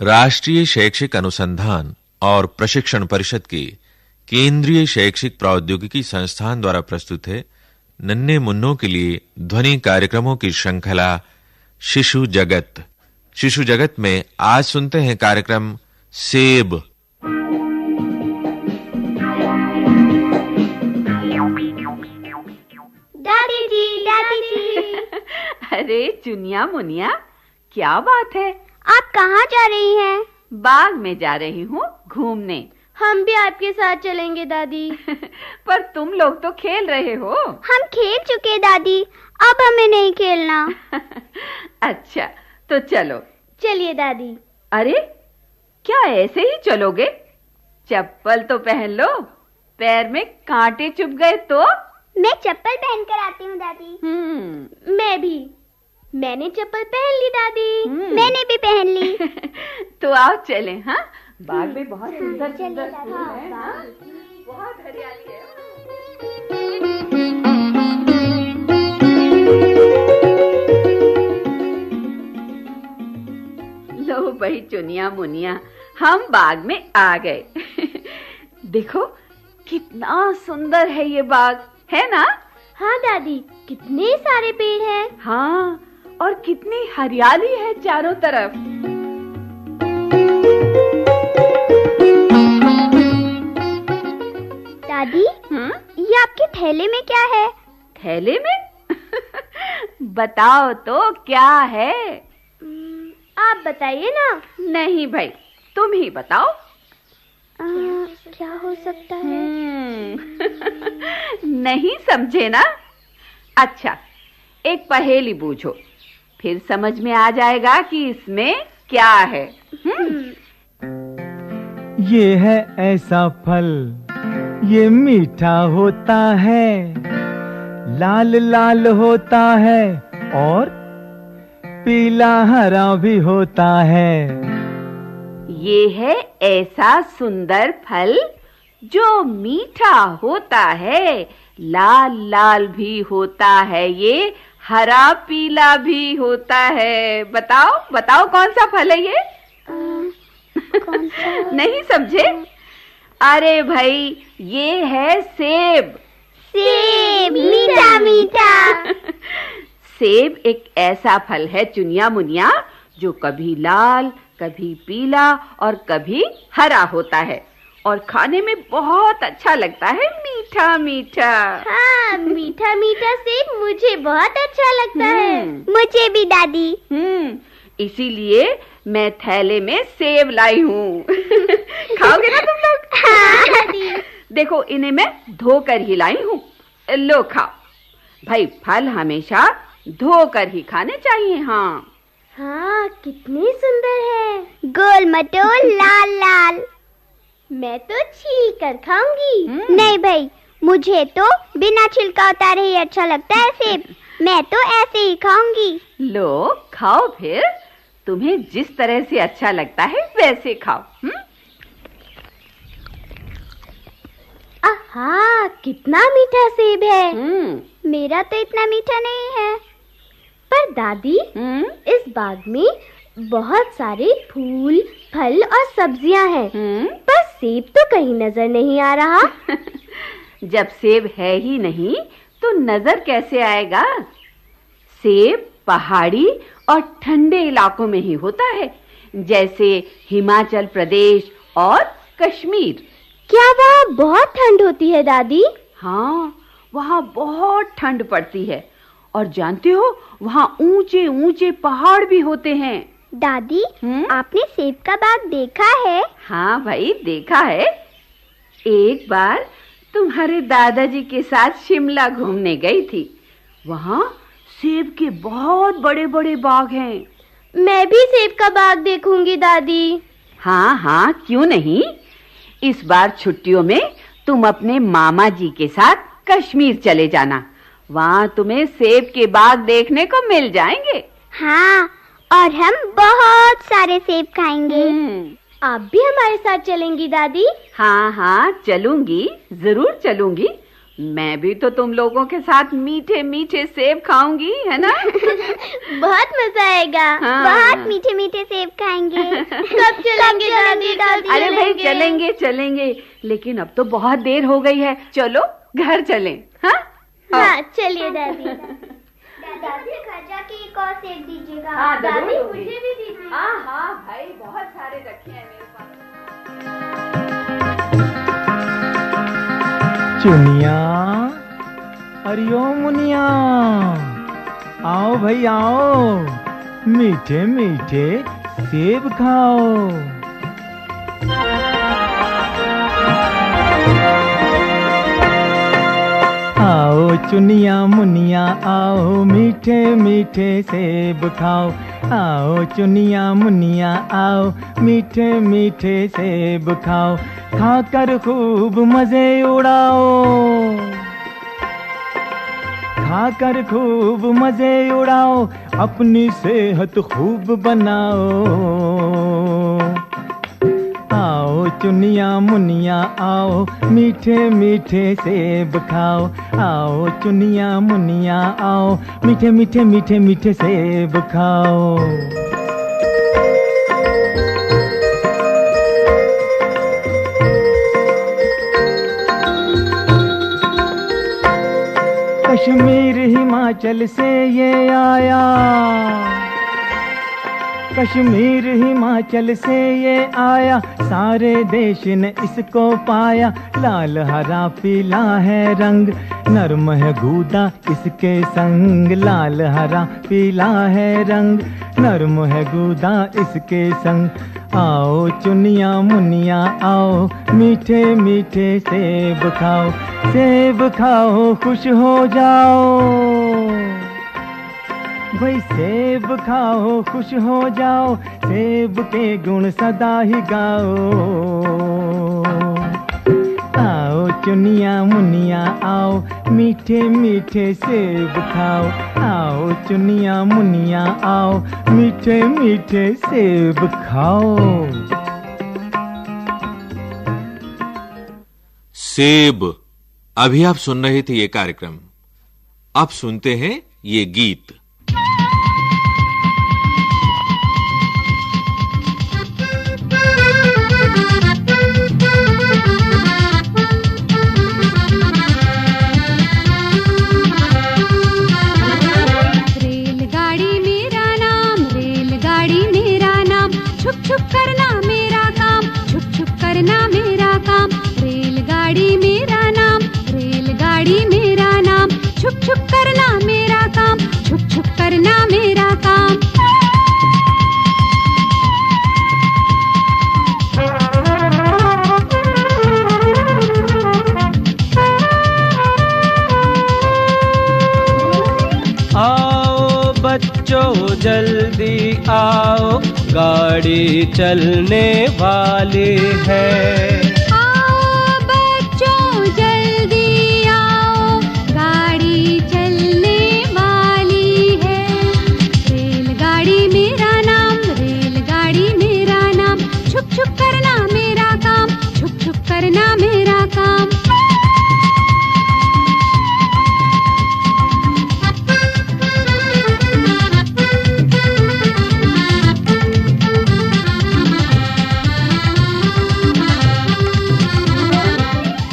राष्ट्रीय शैक्षिक अनुसंधान और प्रशिक्षण परिषद के केंद्रीय शैक्षिक प्रौद्योगिकी संस्थान द्वारा प्रस्तुत है। नन्हे मुन्नों के लिए ध्वनि कार्यक्रमों की श्रृंखला शिशु जगत। शिशु जगत में आज सुनते हैं कार्यक्रम सेब। दादी जी दादी जी। अरे चुनिया मुनिया क्या बात है? आप कहाँ जा रही हैं? बाग में जा रही हूँ घूमने। हम भी आपके साथ चलेंगे दादी। पर तुम लोग तो खेल रहे हो। हम खेल चुके दादी। अब हमें नहीं खेलना। अच्छा तो चलो। चलिए दादी। अरे क्या ऐसे ही चलोगे? चप्पल तो पहन लो पैर में कांटे चुभ गए तो? मैं चप्पल पहन कर आती हूँ दादी। हम्म। मैं भी। मैंने चप्पल पहन ली दादी। हम्म। मैंने भी पहन ली। तो आओ चलें हाँ? बाग में बहुत सुंदर सुंदर फूल हैं हाँ? बहुत हरियाली है। लो भाई चुनिया मुनिया हम बाग में आ गए। देखो कितना सुंदर है ये बाग है ना? हाँ दादी कितने सारे पेड़ हैं। हाँ और कितनी हरियाली है चारों तरफ़। दादी हम्म? ये आपके थैले में क्या है? थैले में? बताओ तो क्या है? हम्म, आप बताइए ना। नहीं भाई तुम ही बताओ। आ, क्या हो सकता है? हम्म, नहीं समझे ना? अच्छा एक पहेली बूझो। फिर समझ में आ जाएगा कि इसमें क्या है। हम्म, ये है ऐसा फल ये मीठा होता है लाल लाल होता है और पीला हरा भी होता है। ये है ऐसा सुंदर फल जो मीठा होता है लाल लाल भी होता है ये हरा पीला भी होता है। बताओ बताओ कौन सा फल है ये? कौन सा? नहीं समझे? अरे भाई ये है सेब। सेब मीठा मीठा। सेब एक ऐसा फल है चुनिया मुनिया जो कभी लाल कभी पीला और कभी हरा होता है। और खाने में बहुत अच्छा लगता है मीठा मीठा। हाँ मीठा मीठा सेब मुझे बहुत अच्छा लगता है। हम्म। मुझे भी दादी। हम्म इसीलिए मैं थैले में सेब लाई हूँ। खाओगे ना तुम लोग? हाँ देखो इन्हें मैं धोकर ही लाई हूँ। लो खाओ। भाई फल हमेशा धोकर ही खाने चाहिए हाँ। हाँ कितने सुंदर है। गोल मटोल लाल लाल। मैं तो छील कर खाऊँगी। हम्म। नहीं भाई मुझे तो बिना छिलका उतारे ही अच्छा लगता है सेब। मैं तो ऐसे ही खाऊँगी। लो खाओ फिर। तुम्हें जिस तरह से अच्छा लगता है वैसे खाओ हम्म? आहा कितना मीठा सेब है। हम्म। मेरा तो इतना मीठा नहीं है। पर दादी हम्म? इस बाग में बहुत सारे फूल फल और सब्ज़ियाँ हैं। पर सेब तो कहीं नज़र नहीं आ रहा। जब सेब है ही नहीं तो नज़र कैसे आएगा? सेब पहाड़ी और ठंडे इलाकों में ही होता है जैसे हिमाचल प्रदेश और कश्मीर। क्या वहाँ बहुत ठंड होती है दादी? हाँ वहाँ बहुत ठंड पड़ती है। और जानते हो वहाँ ऊँचे ऊँचे पहाड़ भी होते हैं। दादी हम्म? आपने सेब का बाग देखा है? हाँ भाई देखा है। एक बार तुम्हारे दादाजी के साथ शिमला घूमने गई थी। वहाँ सेब के बहुत बड़े बड़े बाग हैं। मैं भी सेब का बाग देखूँगी दादी। हाँ हाँ क्यों नहीं? इस बार छुट्टियों में तुम अपने मामा जी के साथ कश्मीर चले जाना। वहाँ तुम्हें सेब के बाग देखने को मिल जाएँगे। हाँ और हम बहुत सारे सेब खाएँगे। हम्म, आप भी हमारे साथ चलेंगी दादी? हाँ हाँ चलूँगी ज़रूर चलूँगी। मैं भी तो तुम लोगों के साथ मीठे मीठे सेब खाऊँगी है ना? बहुत मज़ा आएगा। हाँ। बहुत मीठे मीठे सेब खाएँगे। कब चलेंगे दादी? दादी? अरे भाई चलेंगे? चलेंगे लेकिन अब तो बहुत देर हो गई है। चलो घर चलें। हाँ हाँ। चलिए दादी। दादी घर जाके एक और सेब दीजिएगा। हाँ, दादी मुझे भी दीजिए। हाँ हाँ भाई बहुत सारे रखे हैं मेरे पास। चुनिया अरियो मुनिया। आओ भाई आओ। मीठे मीठे सेब खाओ। चुनिया मुनिया, आओ मीठे मीठे सेब खाओ। आओ चुनिया मुनिया, आओ मीठे मीठे सेब खाओ। खाकर खूब मज़े उड़ाओ। खाकर खूब मज़े उड़ाओ। अपनी सेहत खूब बनाओ। आओ, चुनिया मुनिया आओ, मीठे मीठे सेब खाओ। आओ, चुनिया मुनिया आओ, मीठे मीठे मीठे मीठे सेब खाओ। कश्मीर, हिमाचल से ये आया। कश्मीर, हिमाचल से ये आया। सारे देश ने इसको पाया। लाल, हरा, पीला है रंग। नर्म है गूदा इसके संग। लाल, हरा, पीला है रंग। नर्म है गूदा इसके संग। आओ चुनिया मुनिया, आओ। मीठे मीठे सेब खाओ। सेब खाओ, खुश हो जाओ। भाई सेब खाओ, खुश हो जाओ, सेब के गुण सदा ही गाओ। आओ चुनिया मुनिया, आओ मीठे मीठे सेब खाओ। आओ चुनिया मुनिया, आओ मीठे मीठे सेब खाओ। सेब। अभी आप सुन रहे थे ये कार्यक्रम। अब सुनते हैं ये गीत। Woo! करना मेरा काम। आओ बच्चों जल्दी आओ। गाड़ी चलने वाली है।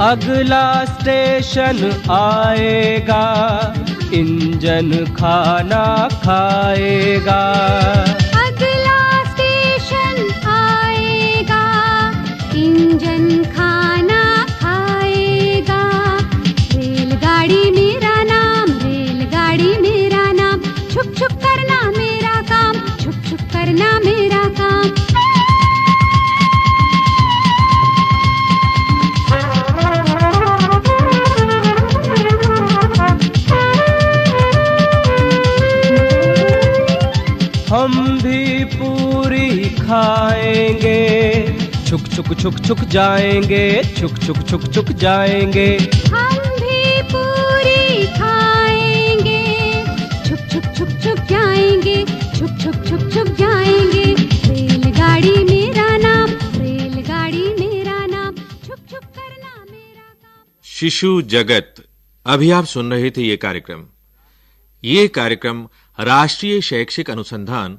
अगला स्टेशन आएगा इंजन खाना खाएगा। खाएँगे छुक छुक छुक छुक जाएँगे। छुक छुक छुक छुक जाएँगे। हम भी पूरी खाएँगे। छुप छुप छुप छुप जाएँगे। छुक छुक छुप छुप जाएँगे। रेलगाड़ी मेरा नाम रेलगाड़ी मेरा नाम। छुप छुक करना मेरा काम। शिशु जगत अभी आप सुन रहे थे ये कार्यक्रम। ये कार्यक्रम राष्ट्रीय शैक्षिक अनुसंधान